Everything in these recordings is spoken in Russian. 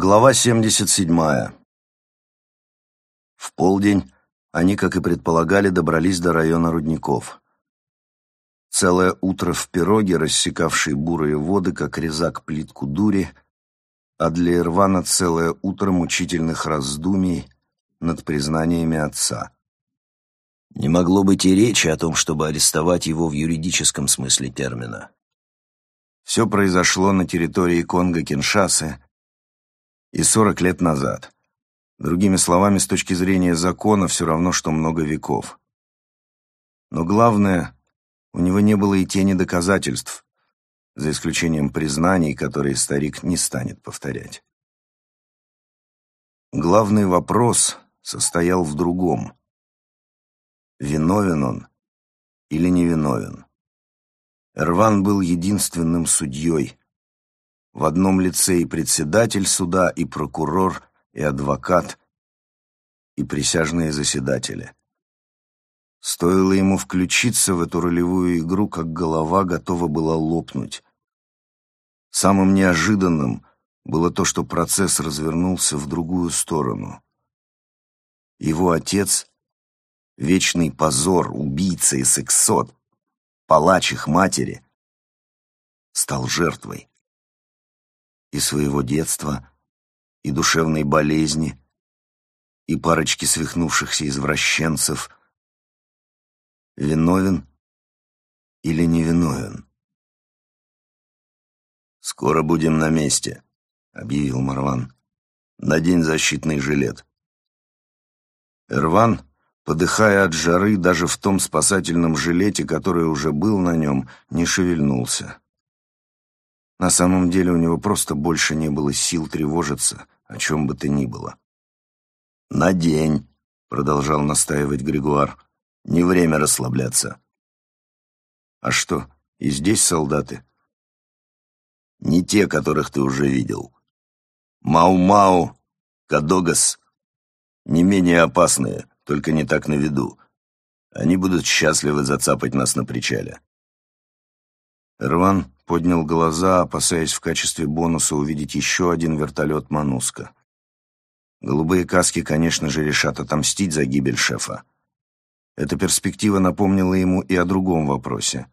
Глава 77. В полдень они, как и предполагали, добрались до района рудников. Целое утро в пироге, рассекавшей бурые воды, как резак плитку дури, а для Ирвана целое утро мучительных раздумий над признаниями отца. Не могло быть и речи о том, чтобы арестовать его в юридическом смысле термина. Все произошло на территории Конго-Киншасы, и 40 лет назад. Другими словами, с точки зрения закона, все равно, что много веков. Но главное, у него не было и тени доказательств, за исключением признаний, которые старик не станет повторять. Главный вопрос состоял в другом. Виновен он или невиновен? Эрван был единственным судьей, в одном лице и председатель суда, и прокурор, и адвокат, и присяжные заседатели. Стоило ему включиться в эту ролевую игру, как голова готова была лопнуть. Самым неожиданным было то, что процесс развернулся в другую сторону. Его отец — вечный позор, убийца и сексот, палач их матери — стал жертвой и своего детства, и душевной болезни, и парочки свихнувшихся извращенцев. Виновен или невиновен? «Скоро будем на месте», — объявил Марван. «Надень защитный жилет». Эрван, подыхая от жары, даже в том спасательном жилете, который уже был на нем, не шевельнулся. На самом деле у него просто больше не было сил тревожиться, о чем бы то ни было. «Надень», — продолжал настаивать Григуар, — «не время расслабляться». «А что, и здесь солдаты?» «Не те, которых ты уже видел. Мау-Мау, Кадогас, не менее опасные, только не так на виду. Они будут счастливы зацапать нас на причале». Рван поднял глаза, опасаясь в качестве бонуса увидеть еще один вертолет «Мануска». Голубые каски, конечно же, решат отомстить за гибель шефа. Эта перспектива напомнила ему и о другом вопросе.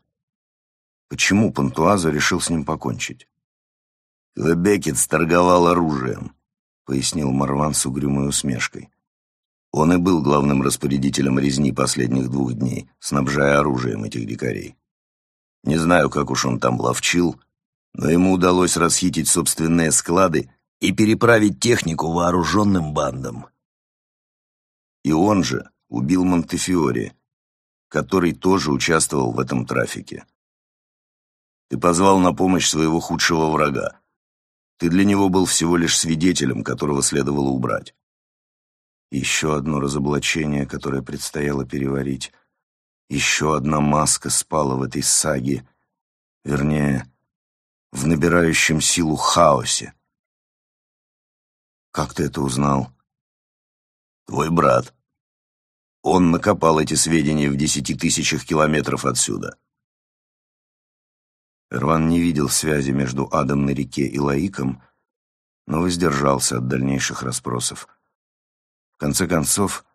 Почему Пантуазо решил с ним покончить? «Квебекет торговал оружием», — пояснил Марван с угрюмой усмешкой. Он и был главным распорядителем резни последних двух дней, снабжая оружием этих дикарей. Не знаю, как уж он там ловчил, но ему удалось расхитить собственные склады и переправить технику вооруженным бандам. И он же убил Монтефиори, который тоже участвовал в этом трафике. Ты позвал на помощь своего худшего врага. Ты для него был всего лишь свидетелем, которого следовало убрать. Еще одно разоблачение, которое предстояло переварить — еще одна маска спала в этой саге, вернее, в набирающем силу хаосе. «Как ты это узнал?» «Твой брат. Он накопал эти сведения в десяти тысячах километров отсюда». Эрван не видел связи между адом на реке и Лаиком, но воздержался от дальнейших расспросов. В конце концов,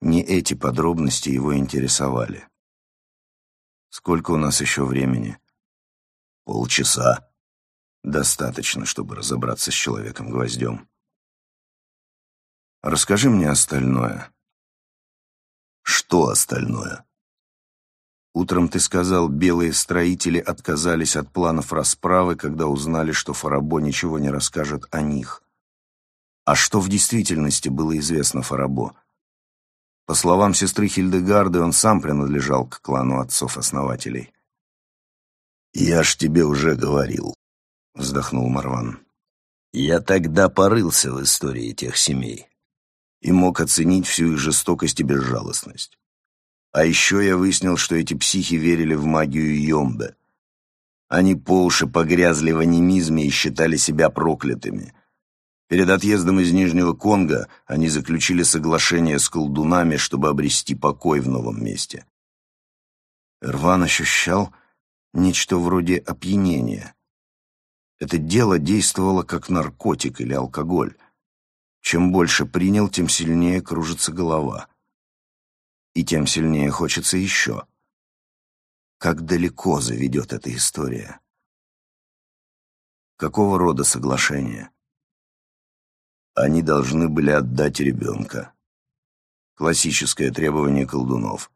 не эти подробности его интересовали. «Сколько у нас еще времени?» «Полчаса. Достаточно, чтобы разобраться с человеком-гвоздем». «Расскажи мне остальное». «Что остальное?» Утром ты сказал, белые строители отказались от планов расправы, когда узнали, что Фарабо ничего не расскажет о них. А что в действительности было известно Фарабо? По словам сестры Хильдегарды, он сам принадлежал к клану отцов-основателей. «Я ж тебе уже говорил», — вздохнул Марван. «Я тогда порылся в истории тех семей и мог оценить всю их жестокость и безжалостность. А еще я выяснил, что эти психи верили в магию Йомбе. Они по уши погрязли в анимизме и считали себя проклятыми — Перед отъездом из Нижнего Конга они заключили соглашение с колдунами, чтобы обрести покой в новом месте. Рван ощущал нечто вроде опьянения. Это дело действовало как наркотик или алкоголь. Чем больше принял, тем сильнее кружится голова. И тем сильнее хочется еще. Как далеко заведет эта история? Какого рода соглашение? Они должны были отдать ребенка. Классическое требование колдунов.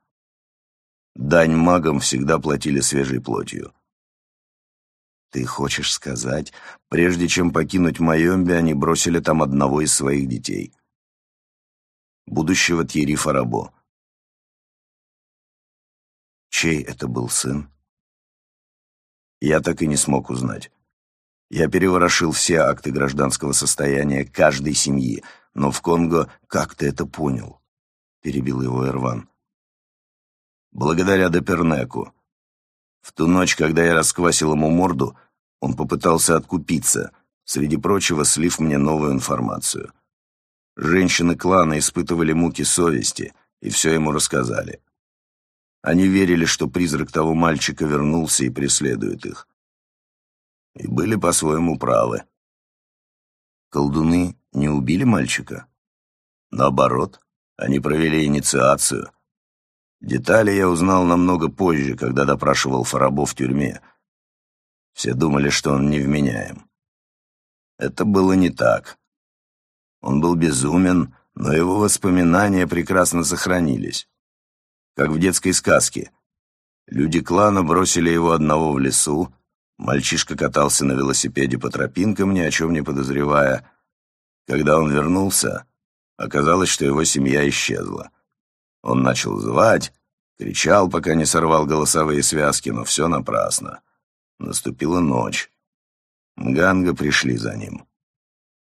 Дань магам всегда платили свежей плотью. Ты хочешь сказать, прежде чем покинуть Майомби, они бросили там одного из своих детей? Будущего Тьерри Фарабо. Чей это был сын? Я так и не смог узнать. Я переворошил все акты гражданского состояния каждой семьи, но в Конго как ты это понял? Перебил его Эрван. Благодаря Депернеку. В ту ночь, когда я расквасил ему морду, он попытался откупиться, среди прочего слив мне новую информацию. Женщины клана испытывали муки совести и все ему рассказали. Они верили, что призрак того мальчика вернулся и преследует их и были по-своему правы. Колдуны не убили мальчика? Наоборот, они провели инициацию. Детали я узнал намного позже, когда допрашивал Фарабо в тюрьме. Все думали, что он невменяем. Это было не так. Он был безумен, но его воспоминания прекрасно сохранились. Как в детской сказке. Люди клана бросили его одного в лесу, Мальчишка катался на велосипеде по тропинкам, ни о чем не подозревая. Когда он вернулся, оказалось, что его семья исчезла. Он начал звать, кричал, пока не сорвал голосовые связки, но все напрасно. Наступила ночь. Ганга пришли за ним.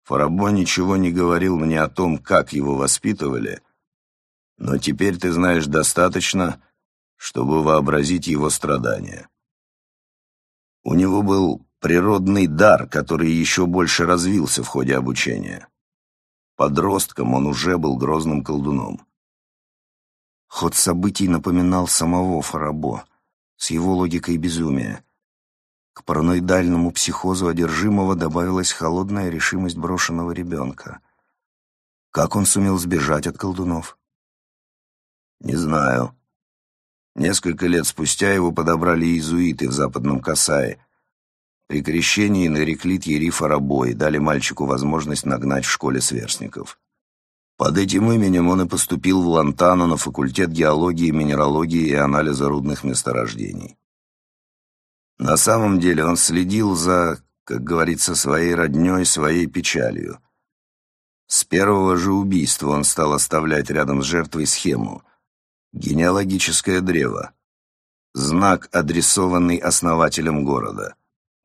Фарабо ничего не говорил мне о том, как его воспитывали, но теперь ты знаешь достаточно, чтобы вообразить его страдания. У него был природный дар, который еще больше развился в ходе обучения. Подростком он уже был грозным колдуном. Ход событий напоминал самого Фарабо с его логикой безумия. К параноидальному психозу одержимого добавилась холодная решимость брошенного ребенка. Как он сумел сбежать от колдунов? Не знаю. Несколько лет спустя его подобрали иезуиты в западном Касае. При крещении нарекли Тьерифа рабо и дали мальчику возможность нагнать в школе сверстников. Под этим именем он и поступил в Лантану на факультет геологии, минералогии и анализа рудных месторождений. На самом деле он следил за, как говорится, своей роднёй, своей печалью. С первого же убийства он стал оставлять рядом с жертвой схему — Генеалогическое древо. Знак, адресованный основателем города.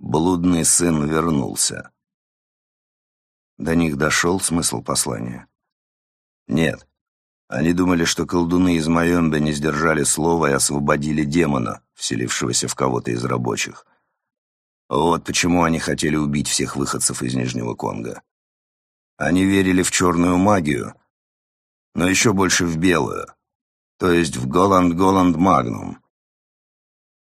Блудный сын вернулся. До них дошел смысл послания? Нет. Они думали, что колдуны из Майомбе не сдержали слова и освободили демона, вселившегося в кого-то из рабочих. Вот почему они хотели убить всех выходцев из Нижнего Конга. Они верили в черную магию, но еще больше в белую то есть в Голланд-Голланд Магнум.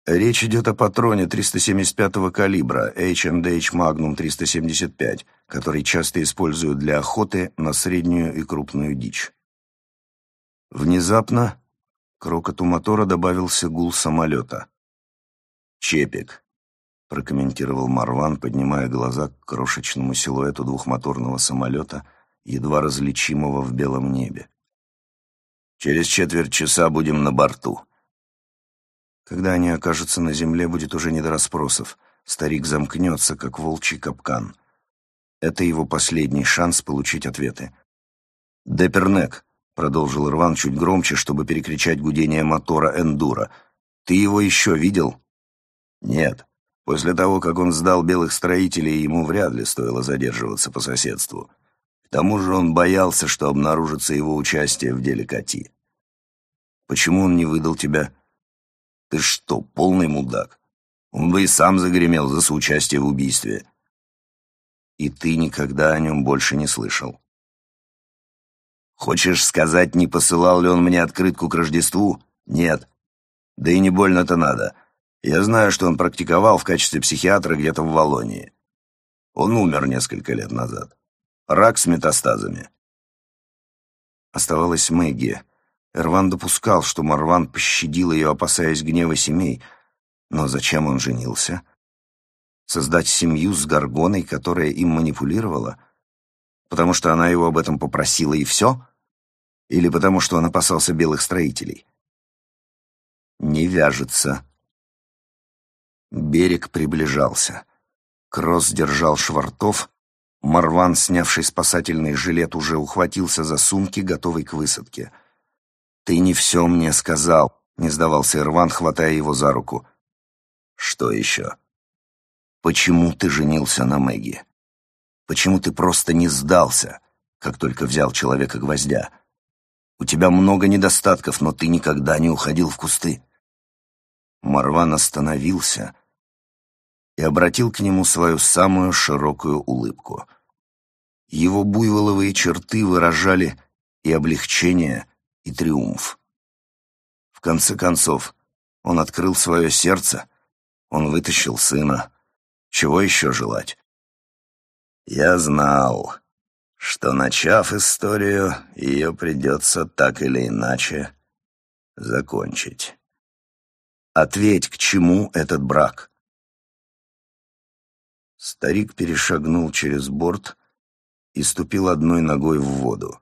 Речь идет о патроне 375-го калибра H&H Magnum 375, который часто используют для охоты на среднюю и крупную дичь. Внезапно к рокоту мотора добавился гул самолета. «Чепик», — прокомментировал Марван, поднимая глаза к крошечному силуэту двухмоторного самолета, едва различимого в белом небе. Через четверть часа будем на борту. Когда они окажутся на земле, будет уже не до расспросов. Старик замкнется, как волчий капкан. Это его последний шанс получить ответы. «Депернек», — продолжил Рван чуть громче, чтобы перекричать гудение мотора «Эндура». «Ты его еще видел?» «Нет. После того, как он сдал белых строителей, ему вряд ли стоило задерживаться по соседству. К тому же он боялся, что обнаружится его участие в деле Кати. Почему он не выдал тебя? Ты что, полный мудак? Он бы и сам загремел за соучастие в убийстве. И ты никогда о нем больше не слышал. Хочешь сказать, не посылал ли он мне открытку к Рождеству? Нет. Да и не больно-то надо. Я знаю, что он практиковал в качестве психиатра где-то в Волонии. Он умер несколько лет назад. Рак с метастазами. Оставалась Мэгги. Эрван допускал, что Марван пощадил ее, опасаясь гнева семей. Но зачем он женился? Создать семью с Гаргоной, которая им манипулировала? Потому что она его об этом попросила и все? Или потому что он опасался белых строителей? Не вяжется. Берег приближался. Кросс держал швартов. Марван, снявший спасательный жилет, уже ухватился за сумки, готовый к высадке. «Ты не все мне сказал», — не сдавался Ирван, хватая его за руку. «Что еще?» «Почему ты женился на Мэгги? Почему ты просто не сдался, как только взял человека-гвоздя? У тебя много недостатков, но ты никогда не уходил в кусты». Марван остановился и обратил к нему свою самую широкую улыбку. Его буйволовые черты выражали и облегчение, и триумф. В конце концов, он открыл свое сердце, он вытащил сына. Чего еще желать? Я знал, что, начав историю, ее придется так или иначе закончить. Ответь, к чему этот брак? Старик перешагнул через борт и ступил одной ногой в воду.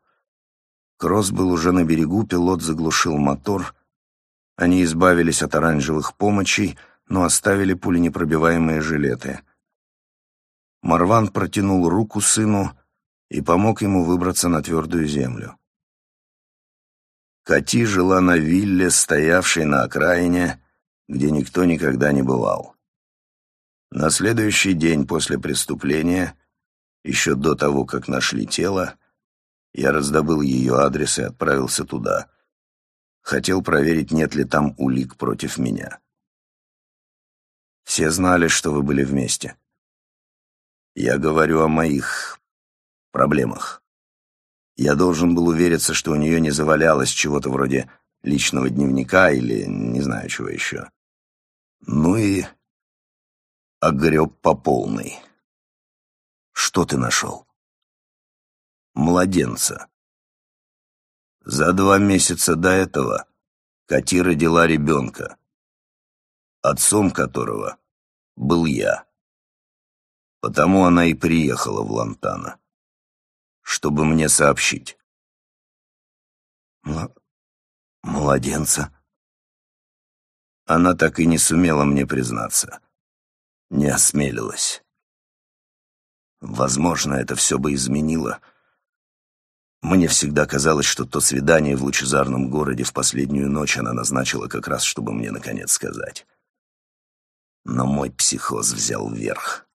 Кросс был уже на берегу, пилот заглушил мотор. Они избавились от оранжевых помощей, но оставили пуленепробиваемые жилеты. Марван протянул руку сыну и помог ему выбраться на твердую землю. Кати жила на вилле, стоявшей на окраине, где никто никогда не бывал. На следующий день после преступления, еще до того, как нашли тело, я раздобыл ее адрес и отправился туда. Хотел проверить, нет ли там улик против меня. Все знали, что вы были вместе. Я говорю о моих проблемах. Я должен был увериться, что у нее не завалялось чего-то вроде личного дневника или не знаю чего еще. Ну и огреб по полной. Что ты нашел? Младенца. За два месяца до этого Кати родила ребенка, отцом которого был я. Потому она и приехала в Лантана, чтобы мне сообщить. М младенца? Она так и не сумела мне признаться не осмелилась. Возможно, это все бы изменило. Мне всегда казалось, что то свидание в лучезарном городе в последнюю ночь она назначила как раз, чтобы мне наконец сказать. Но мой психоз взял верх.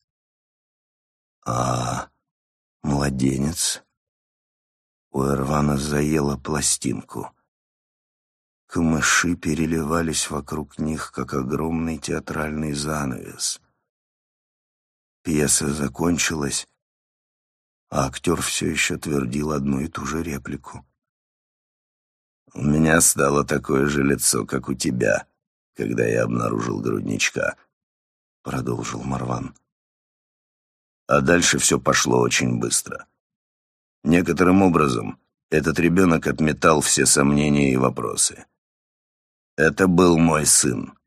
А младенец? У Эрвана заела пластинку. Камыши переливались вокруг них, как огромный театральный занавес. Пьеса закончилась, а актер все еще твердил одну и ту же реплику. «У меня стало такое же лицо, как у тебя, когда я обнаружил грудничка», — продолжил Марван. А дальше все пошло очень быстро. Некоторым образом этот ребенок отметал все сомнения и вопросы. Это был мой сын.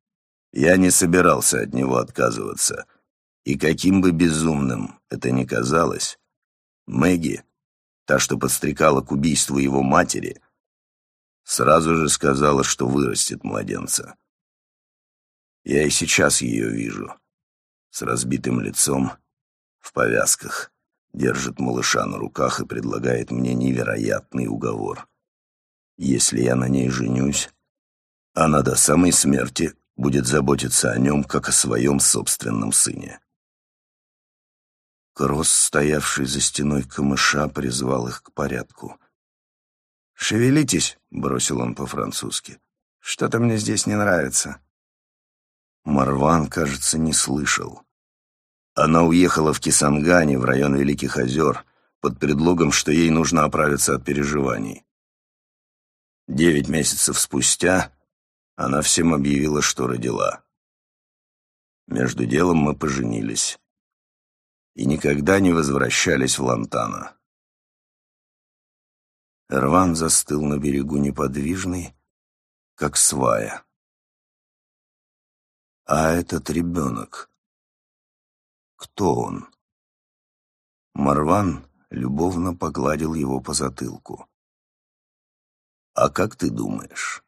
Я не собирался от него отказываться — и каким бы безумным это ни казалось, Мэгги, та, что подстрекала к убийству его матери, сразу же сказала, что вырастет младенца. Я и сейчас ее вижу, с разбитым лицом, в повязках, держит малыша на руках и предлагает мне невероятный уговор. Если я на ней женюсь, она до самой смерти будет заботиться о нем, как о своем собственном сыне. Кросс, стоявший за стеной камыша, призвал их к порядку. «Шевелитесь», — бросил он по-французски. «Что-то мне здесь не нравится». Марван, кажется, не слышал. Она уехала в Кисангане, в район Великих озер, под предлогом, что ей нужно оправиться от переживаний. Девять месяцев спустя она всем объявила, что родила. Между делом мы поженились. И никогда не возвращались в Лантана. Эрван застыл на берегу неподвижный, как свая. А этот ребенок, кто он? Марван любовно погладил его по затылку. «А как ты думаешь?»